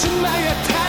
心埋怨他。